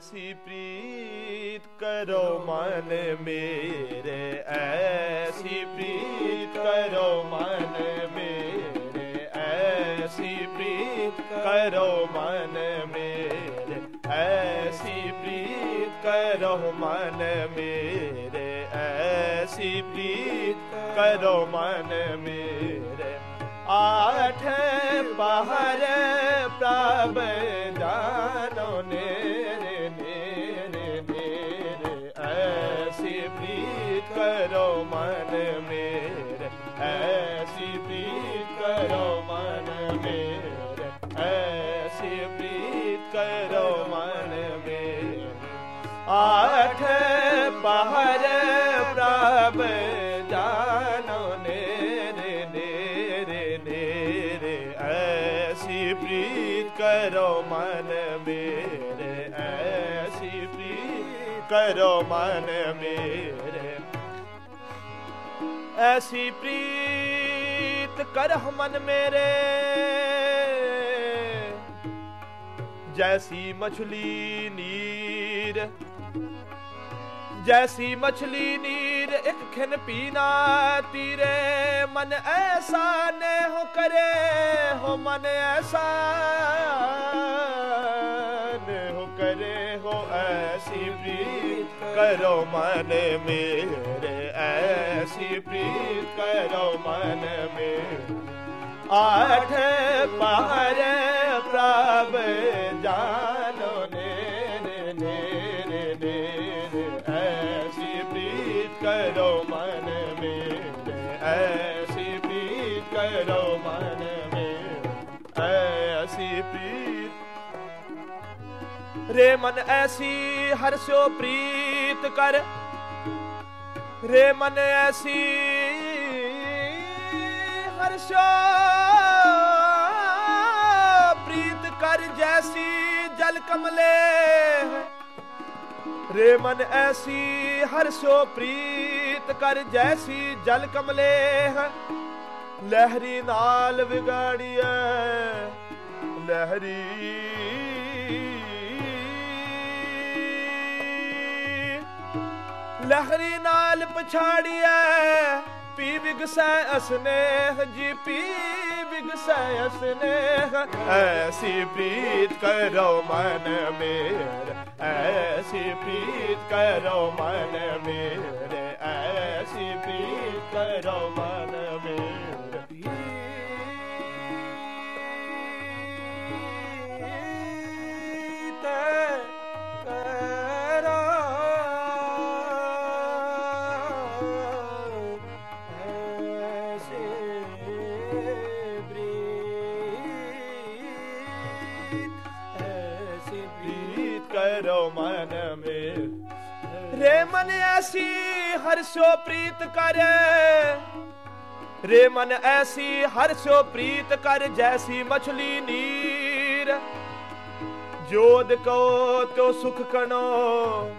ਐਸੀ ਪ੍ਰੀਤ ਕਰੋ ਮਨ ਮੇਰੇ, ਐਸੀ ਪ੍ਰੀਤ ਕਰੋ ਮਨ ਮੇਰੇ, ਐਸੀ ਪ੍ਰੀਤ ਕਰੋ ਮਨ ਮੇਰੇ, ਐਸੀ ਪ੍ਰੀਤ ਕਰੋ ਮਨ ਮੇਰੇ, ਐਸੀ ਪ੍ਰੀਤ ਕਰੋ ਮਨ ਮੇਰੇ। ਆਠ ਪਹਰ ਪ੍ਰਭ ਨੇਰੇ ਕਰੋ ਮਨ ਮੇਰੇ। ਐਸੀ ਪ੍ਰੀਤ ਕਰਹ ਮਨ ਮੇਰੇ। ਜੈਸੀ ਮਛਲੀ ਨੀਰ, ਜੈਸੀ ਮਛਲੀ ਨੀਰ ਇੱਕ ਖਿਨ ਪੀਨਾ ਤੀਰੇ। ਮਨ ਐਸਾ ਨੇ ਹੋ ਕਰੇ, ਹੋ ਮਨ ਐਸਾ ਐਸੀ ਪ੍ਰੀਤ ਕਰੋ ਮਨ ਮੇਰੇ ਐਸੀ ਪ੍ਰੀਤ ਕਰੋ ਮਨ ਮੇਰੇ ਆਠ ਪਹਰ ਪ੍ਰਭ ਜਾਨੋ ਰੇ ਮਨ ਐਸੀ ਹਰਸਿਓ ਪ੍ਰੀਤ ਕਰ। ਰੇ ਮਨ ਐਸੀ ਹਰਸ਼ੋ ਪ੍ਰੀਤ ਕਰ ਜੈਸੀ ਜਲ ਕਮਲੇ। ਰੇ ਮਨ ਐਸੀ ਹਰਸ਼ੋ ਪ੍ਰੀਤ ਕਰ ਜੈਸੀ ਜਲ ਕਮਲੇ। ਲਹਿਰੀ ਨਾਲ ਵਿਗਾੜੀਐ, ਲਹਿਰੀ ਲਹਿਰੀ ਨਾਲ ਪਛਾੜੀਐ, ਪੀ ਵਿਗਸੈ ਅਸਨੇਹ, ਜੀ ਪੀ ਵਿਗਸੈ ਅਸਨੇਹ। ਐਸੀ ਪ੍ਰੀਤ ਕਰੋ ਮਨ ਮੇਰੇ, ਐਸੀ ਪ੍ਰੀਤ ਕਰੋ ਮਨ ਮੇਰੇ, ਐਸੀ ਪ੍ਰੀਤ ਕਰੋ ਕਰੋ ਰੇ ਮਨ ਐਸੀ ਹਰਸ਼ੋ ਪ੍ਰੀਤ ਕਰ। ਰੇ ਮਨ ਐਸੀ ਹਰਸ਼ੋ ਪ੍ਰੀਤ ਕਰ, ਜੈਸੀ ਮਛਲੀ ਨੀਰ। ਜੋਦ ਕੋ ਤੋ ਸੁਖ ਕਣੋ,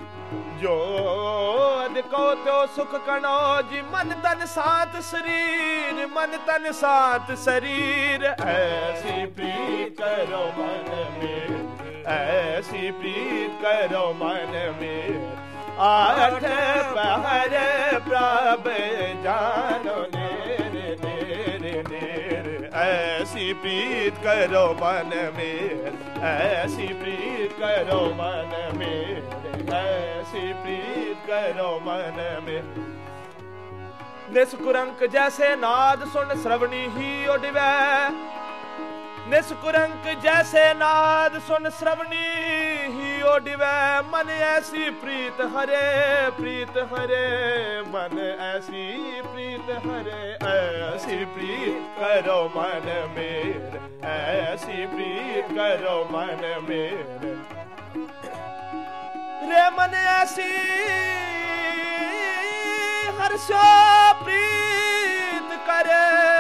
ਜੋਦ ਕੋ ਤੋ ਸੁਖ ਕਣੋ, ਜੀ ਮਨ ਤਨ ਸਾਤ ਸਰੀਰ, ਮਨ ਤਨ ਸਾਤ ਸਰੀਰ। ਐਸੀ ਪ੍ਰੀਤ ਕਰੋ ਮਨ ਮੇ ਐਸੀ ਪ੍ਰੀਤ ਕਰੋ ਮਨ ਮੇ ਆਠ ਪਹਰ ਪ੍ਰਭ ਜਾਨੋ ਨੇਰੇ ਨੇਰੇ ਨੇਰੇ ਐਸੀ ਪ੍ਰੀਤ ਕਰੋ ਮਨ ਮੇ ਐਸੀ ਪ੍ਰੀਤ ਕਰੋ ਮਨ ਮੇ ਐਸੀ ਪ੍ਰੀਤ ਕਰੋ ਮਨ ਮੇ ਨਿਸਕੁਰੰਕ ਜੈਸੇ ਨਾਦ ਸੁਣ ਸ਼ਰਵਣੀ ਹੀ ਉਡਵੈ ਨਿਸਕੁਰੰਕ ਜੈਸੇ ਨਾਦ, ਸੁਨ ਸ਼ਰਵਣੀ ਹੀ ਓਡਿਵੈ। ਮਨ ਐਸੀ ਪ੍ਰੀਤ ਹਰੇ ਪ੍ਰੀਤ ਹਰੇ। ਮਨ ਐਸੀ ਪ੍ਰੀਤ ਹਰੇ, ਐਸੀ ਪ੍ਰੀਤ ਕਰੋ ਮਨ ਮੇਰੇ। ਐਸੀ ਪ੍ਰੀਤ ਕਰੋ ਮਨ ਮੇਰੇ। ਰੇ ਮਨ ਐਸੀ ਹਰਸ਼ੋ ਪ੍ਰੀਤ ਕਰੇ।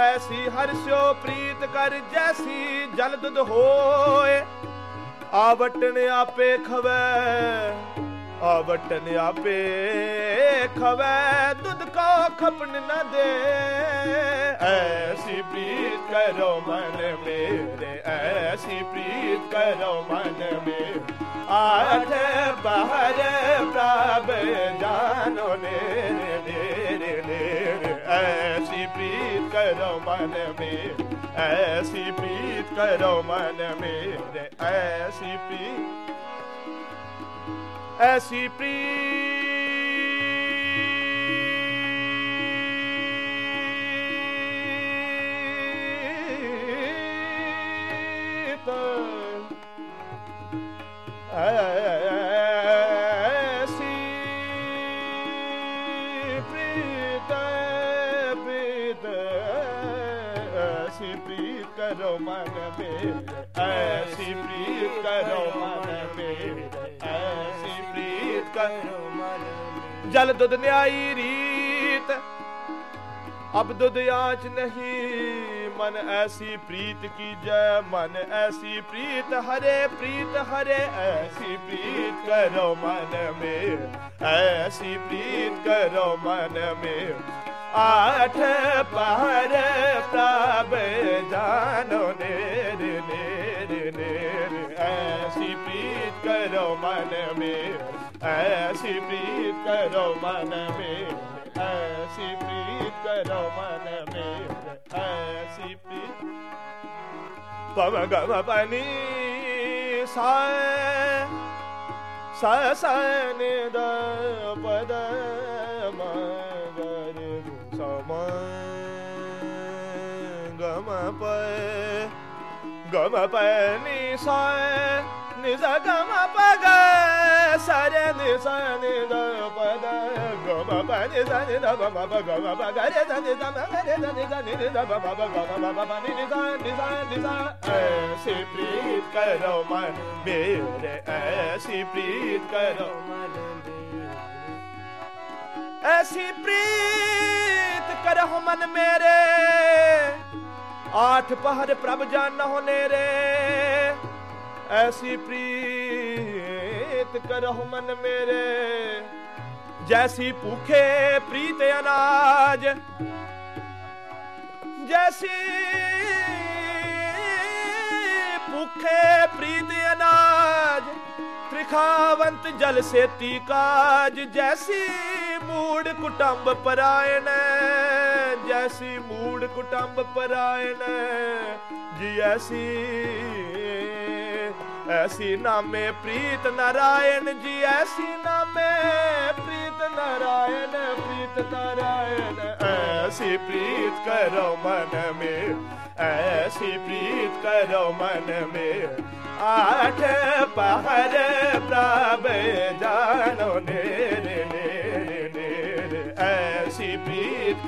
ਐਸੀ ਹਰ ਸਿਓ ਪ੍ਰੀਤ ਕਰ ਜੈਸੀ ਜਲ ਦੁਦ ਹੋਏ। ਆਵਟਣ ਆਪੇ ਖਵੈ ਆਵਟਣ ਆਪੇ ਖਵੈ, ਦੁੱਧ ਕੋ ਖਪਣ ਨਾ ਦੇ। ਐਸੀ ਪ੍ਰੀਤ ਕਰੋ ਮਨ ਮੇਰੇ, ਐਸੀ ਪ੍ਰੀਤ ਕਰੋ ਮਨ ਮੇਰੇ। ਆਠ ਬਹਰ ਪ੍ਰਭ ਜਾਨੋ प्रीत करो मन में ऐसी प्रीत करो मन मेरे ऐसी प्रीत ऐसी प्रीत ऐसी प्रीत ऐसी प्रीत करो मन में, ऐसी प्रीत करो मन में, ऐसी प्रीत करो मन जल दुध न्यायी रीत, अब दुध आच नहीं। मन ऐसी प्रीत की जय मन ऐसी प्रीत हरे प्रीत हरे। ऐसी प्रीत करो मन में, ऐसी प्रीत करो मन में। ਆਠ ਪਹਰ ਪ੍ਰਭ ਜਾਨੋ ਨੇਰ ਨੇਰ ਨੇਰ ਐਸੀ ਪ੍ਰੀਤ ਕਰੋ ਮਨ ਮੇ ਐਸੀ ਪ੍ਰੀਤ ਕਰੋ ਮਨ ਮੇ ਐਸੀ ਪ੍ਰੀਤ ਕਰੋ ਮਨ ਮੇ ਐਸੀ ਪ੍ਰੀਤ ਪਵ ਗਮ ਪਨੀ ਸਾ ਦ ਸਮ ਗਮ ਪੈ ਗਮ ਪੈ ਨੀ ਸਾ ਨੀ ਸ ਗਮ ਪ ਗ ਸਾਰੇ ਨੀ ਸ ਨੀ ਦ ਪ ਦ ਗਮ ਪ ਨੀ ਸ ਨੀ ਦ ਪ ਪ ਪ ਗਮ ਪ ਗ ਰੇ ਸ ਨੀ ਦ ਮ ਗ ਰੇ ਸ ਨੀ ਦ ਨੀ ਨੀ ਦ ਪ ਪ ਪ ਗਮ ਪ ਪ ਪ ਨੀ ਨੀ ਸ ਨੀ ਸ ਨੀ ਸ ਐਸੀ ਪ੍ਰੀਤ ਕਰੋ ਮਨ ਮੇਰੇ ਐਸੀ ਪ੍ਰੀਤ ਕਰੋ ਮਨ ਮੇਰੇ ਐਸੀ ਪ੍ਰੀਤ करो मन मेरे। आठ पहर प्रभ जान होने रे। ऐसी प्रीत करो मन मेरे। जैसी भूखे प्रीत अनाज, जैसी भूखे प्रीत अनाज, त्रिखावंत जल से काज जैसी ਮੂੜ ਕੁਟੰਬ ਪਰਾਇਣ ਜੈਸੀ ਮੂੜ ਕੁਟੰਬ ਪਰਾਇਣ ਜੀ ਐਸੀ ਐਸੀ ਨਾਮੇ ਪ੍ਰੀਤ ਨਾਰਾਇਣ, ਜੀ ਐਸੀ ਨਾਮੇ ਪ੍ਰੀਤ ਨਾਰਾਇਣ ਪ੍ਰੀਤ ਨਾਰਾਇਣ, ਐਸੀ ਪ੍ਰੀਤ ਕਰੋ ਮਨ ਮੇ, ਐਸੀ ਪ੍ਰੀਤ ਕਰੋ ਮਨ ਮੇ, ਆਠ ਪਹਰ ਪ੍ਰਭ ਜਾਣੋ ਨੇ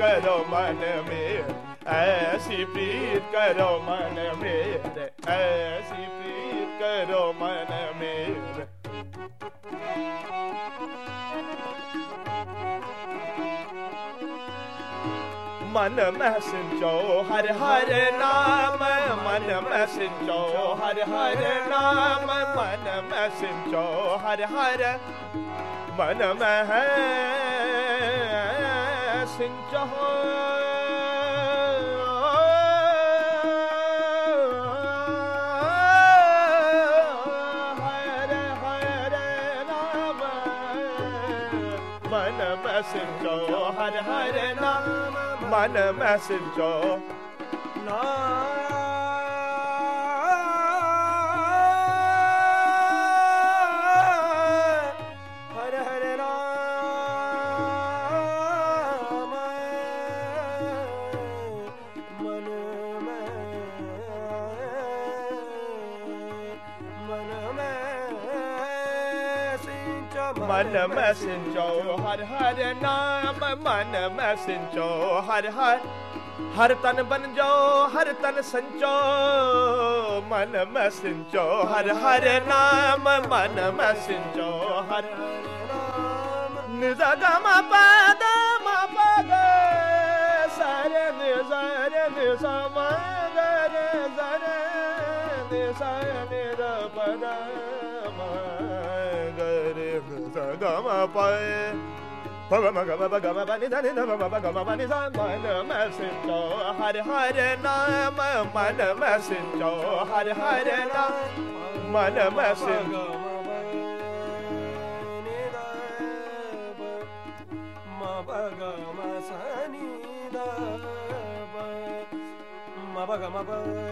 करो मन में ऐसी प्रीत करो मन में ऐसी प्रीत करो मन में मन में सिंचो हर हर नाम मन में सिंचो हर हर नाम मन में सिंचो हर हर मन में है ਸਿੰਘ ਜਹਾਂ ਹਰ ਹਰ ਨਾਮ ਮਨ ਮੈਂ ਸਿਮਚੋ ਹਰ ਹਰ ਨਾਮ ਮਨ ਮੈਂ ਸਿਮਚੋ ਨਾਮ ਮਨ ਮੈਂ ਚੋ ਹਰ ਹਰ ਨਾਮ ਮਨ ਮੈਂ ਚੋ ਹਰ ਹਰ ਹਰ ਤਨ ਬਨ ਜਾਓ ਹਰ ਤਨ ਸੰਚੋ ਮਨ ਮੈਂ ਚੋ ਹਰ ਹਰ ਨਾਮ ਮਨ ਮੈਂ ਚੋ ਹਰ ਨਿਜ਼ਾ ਗਾ ਮਾ ਪਾਦਾ ਮਾ ਪਾਦਾ ਸਾਰੇ ਨਿਜ਼ਾਰੇ ਨਿਜ਼ਾ ਮਾ ਗਰੇ ਜ਼ਰੇ ਨਿਜ਼ਾ ਨਿਰ ਮਾ సగమ పై పగమ గమ పగమ పని దని నమ పగమ పని మన మసించో హరి హరి నామ మన మసించో హరి హరి నామ మన మసించో Mabagama Sanida Mabagama Mabagama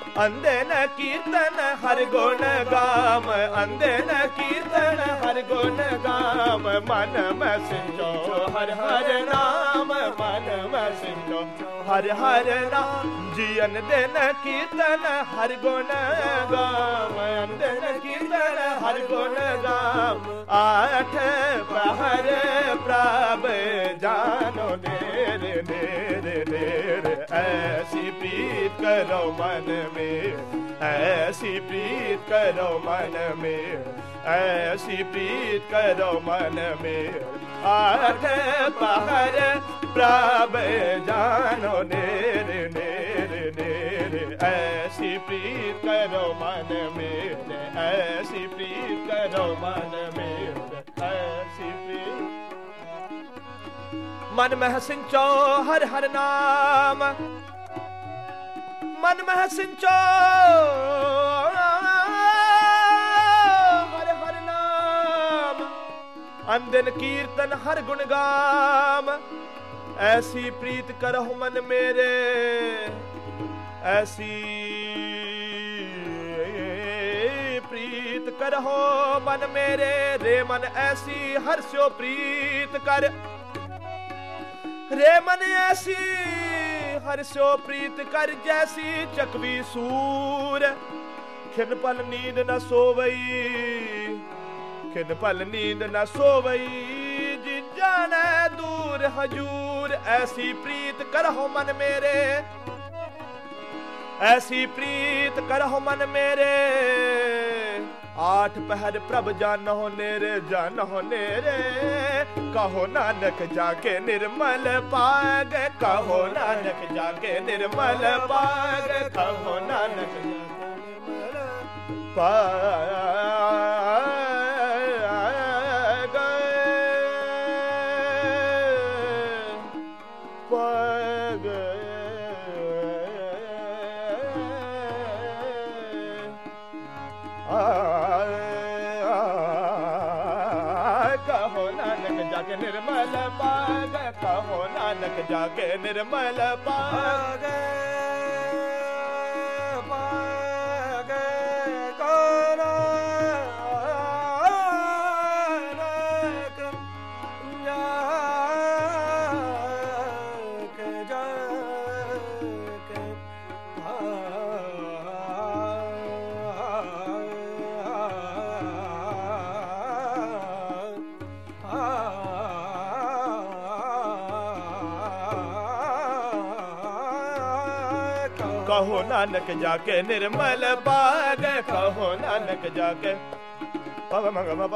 ਅੰਦੇ ਨ ਕੀਰਤਨ ਹਰ ਗੁਣ ਗਾਮ ਅੰਦੇ ਨ ਕੀਰਤਨ ਹਰ ਗੁਣ ਗਾਮ ਮਨ ਮੈਂ ਸਿੰਚੋ ਹਰ ਹਰ ਨਾਮ ਮਨ ਮੈਂ ਸਿੰਚੋ ਹਰ ਹਰ ਰਾਮ ਜੀ ਦੇ ਨ ਕੀਰਤਨ ਹਰ ਗੁਣ ਗਾਮ ਅੰਦੇ ਨ ਕੀਰਤਨ ਹਰ ਗੁਣ ਗਾਮ ਆਠ ਪਹਰ ऐसी प्रीत करो मन में ऐसी प्रीत करो मन में ऐसी प्रीत करो मन में आगे बाहर प्राब जानो नेर नेर नेर ऐसी प्रीत करो मन में ऐसी प्रीत करो मन में ऐसी प्रीत मन महसिन चो हर हर नाम ਮਨ ਮਹਿ ਸਿੰਚੋ ਹਰ ਹਰ ਨਾਮ, ਅੰਦਨ ਕੀਰਤਨ ਹਰ ਗੁਣ ਗਾਮ ਐਸੀ ਪ੍ਰੀਤ ਕਰਹੁ ਮਨ ਮੇਰੇ, ਐਸੀ ਪ੍ਰੀਤ ਕਰਹੁ ਮਨ ਮੇਰੇ। ਰੇ ਮਨ ਐਸੀ, ਹਰ ਸਿਓ ਪ੍ਰੀਤ ਕਰ। ਰੇ ਮਨ ਐਸੀ ਹਰ ਪ੍ਰੀਤ ਕਰ ਜੈਸੀ ਚਕਵੀ ਸੂਰ। ਖਿਨ ਪਲ ਨੀਂਦ ਨਾ ਸੋਵਈ, ਖਿਨ ਪਲ ਨੀਂਦ ਨਾ ਸੋਵਈ ਜੀ ਜਾਣੈ ਦੂਰ ਹਜੂਰ, ਐਸੀ ਪ੍ਰੀਤ ਕਰਹੁ ਮਨ ਮੇਰੇ। ਐਸੀ ਪ੍ਰੀਤ ਕਰਹੁ ਮਨ ਮੇਰੇ। ਆਠ ਪਹਿਰ ਪ੍ਰਭ ਜਨ ਜਾਨਹੁ ਨੇਰੇ ਹੋ ਨੇਰੇ। ਕਹੋ ਨਾਨਕ ਜਾ ਕੇ ਨਿਰਮਲ ਪਾਗ, ਕਹੋ ਨਾਨਕ ਜਾ ਕੇ ਨਿਰਮਲ ਪਾਗ, ਕਹੋ ਨਾਨਕ ਜਾ ਕੇ ਨਿਰਮਲ ਪਾਗ। ਜਾ ਕੇ ਨਿਰਮਲ ਪਾਗ ਕਹੋ ਨਾਨਕ ਜਾ ਕੇ ਨਿਰਮਲ ਬਾਗ ਕਹੋ ਨਾਨਕ ਜਾ ਕੇ ਪਵ ਮਗ ਮਬ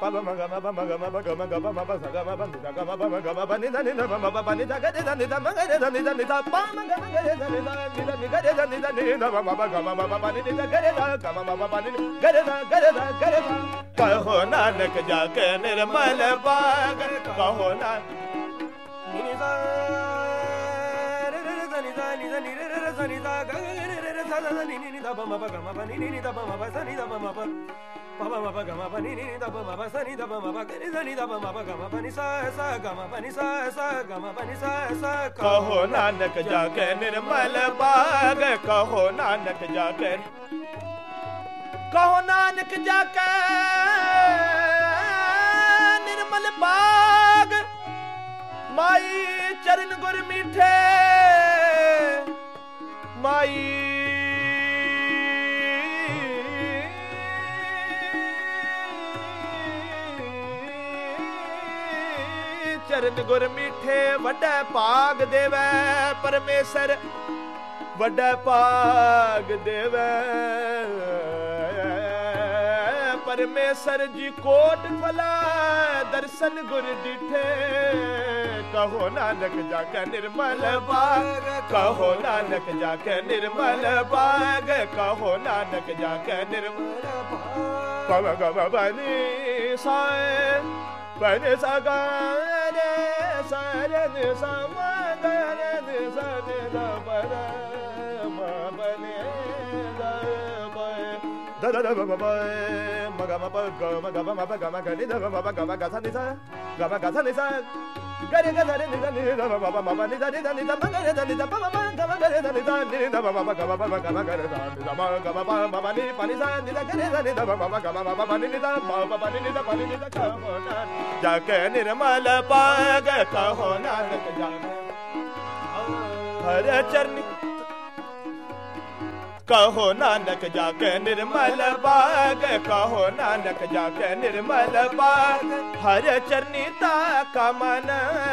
ਪਵ ਮਗ ਮਬ ਮਗ ਮਬ ਗ ਮਗ ਬ ਮਬ ਸਗ ਮਬ ਨਿਦਾ ਗ ਮਬ ਮਗ ਮਬ ਨਿਦਾ ਨਿਦਾ ਮਬ ਬ ਨਿਦਾ ਗ ਨਿਦਾ ਨਿਦਾ ਮਗ ਨਿਦਾ ਨਿਦਾ ਨਿਦਾ ਪਾ ਮਗ ਮਗ ਨਿਦਾ ਨਿਦਾ ਨਿਦਾ ਨਿਦਾ ਨਿਦਾ ਨਿਦਾ ਨਿਦਾ ਮਬ ਗ ਮਬ ਮਬ ਨਿਦਾ ਗ ਨਿਦਾ ਗ ਮਬ ਮਬ ਨਿਦਾ ਗ ਨਿਦਾ ਗ ਨਿਦਾ ਗ ਨਿਦਾ ਕਹੋ ਨਾਨਕ ਜਾ ਕੇ ਨਿਰਮਲ ਬਾਗ ਕਹੋ ਨਾ ਨਿਦਾ ਨਿਦਾ ਨਿਦਾ ਨਿਦਾ ਨਿਦਾ ਗ ਨਿਦਾ sa sa ni ni ni da ba ma ba ga ma ba ni ni ni da ba ma ba sa ni da ba ma ba pa ba ma ba ga ma ba ni ni ni da ba ma ba sa ni da ba ma ba ga ni da ni da ba ma ba ga ma ba ni sa sa ga ma ba ni sa sa ga ma ba ni sa sa ਕਹੋ ਨਾਨਕ ਜਾ ਕੇ ਨਿਰਮਲ ਬਾਗ ਕਹੋ ਨਾਨਕ ਜਾ ਕੇ ਕਹੋ ਨਾਨਕ ਜਾ ਕੇ ਨਿਰਮਲ ਬਾਗ ਮਾਈ ਚਰਨ ਗੁਰ ਮੀਠੇ ਮਾਈ। ਚਰਨ ਗੁਰ ਮੀਠੇ ਵੱਡਾ ਭਾਗ ਦੇਵੈ, ਪਰਮੇਸ਼ਰ ਵੱਡਾ ਭਾਗ ਦੇਵੈ। ਪਰਮੇਸ਼ਰ ਜੀ ਕੋਟ ਫਲਾ, ਦਰਸ਼ਨ ਗੁਰ ਡਿਠੇ। ਕਹੋ ਨਾਨਕ ਜਾ ਕੇ ਨਿਰਮਲ ਬਾਗ ਕਹੋ ਨਾਨਕ ਜਾ ਕੇ ਨਿਰਮਲ ਬਾਗ ਕਹੋ ਨਾਨਕ ਜਾ ਕੇ ਨਿਰਮਲ ਪਵ ਗਵ ਬਨੀ ਸਾਏ ਬਨ ਸਗਾਰੇ ਸਰਨ ਸਮਗਰੇ ਸਨੇ ਦਬਰ ਮ ਬਨੇ da da da ba ba ba ma ga ni da ni ni ni ni da ni da ni da ni da ni da ni da ni da ni da ni da ni da ni da ni da ni ni ni da ni da ni da ni ni da ni ni da ni ni da हर चरण ਕਹੋ ਨਾਨਕ ਜਾ ਕੇ ਨਿਰਮਲ ਬਾਗ, ਕਹੋ ਨਾਨਕ ਜਾ ਕੇ ਨਿਰਮਲ ਬਾਗ। ਹਰ ਚਰਨੀ ਤਾ ਕਾ ਮਨ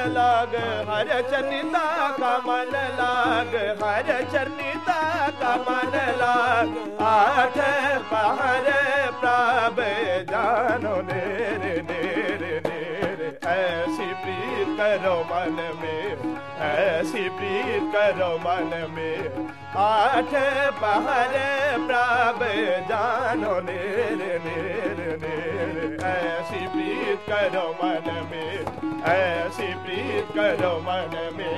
ਲਾਗ, ਹਰ ਚਰਨੀ ਤਾ ਕਾ ਮਨ ਲਾਗ, ਹਰ ਚਰਨੀ ਤਾ ਕਾ ਮਨ ਲਾਗ। ਆਠ ਪਹਰ ਪ੍ਰਭ ਜਾਨੋ ਨੇਰੇ ਨੇਰੇ ਨੇਰੇ। ਐਸੀ ਪ੍ਰੀਤ ਕਰੋ ਮਨ ਮੇ ਐਸੀ ਪ੍ਰੀਤ ਕਰੋ ਮਨ ਮੇ ਆਠ ਪਹਰ ਪ੍ਰਭ ਜਾਨੋ ਨੇਰੇ ਨੇਰੇ ਨੇਰੇ। ਐਸੀ ਪ੍ਰੀਤ ਕਰੋ ਮਨ ਮੇ ਐਸੀ ਪ੍ਰੀਤ ਕਰੋ ਮਨ ਮੇ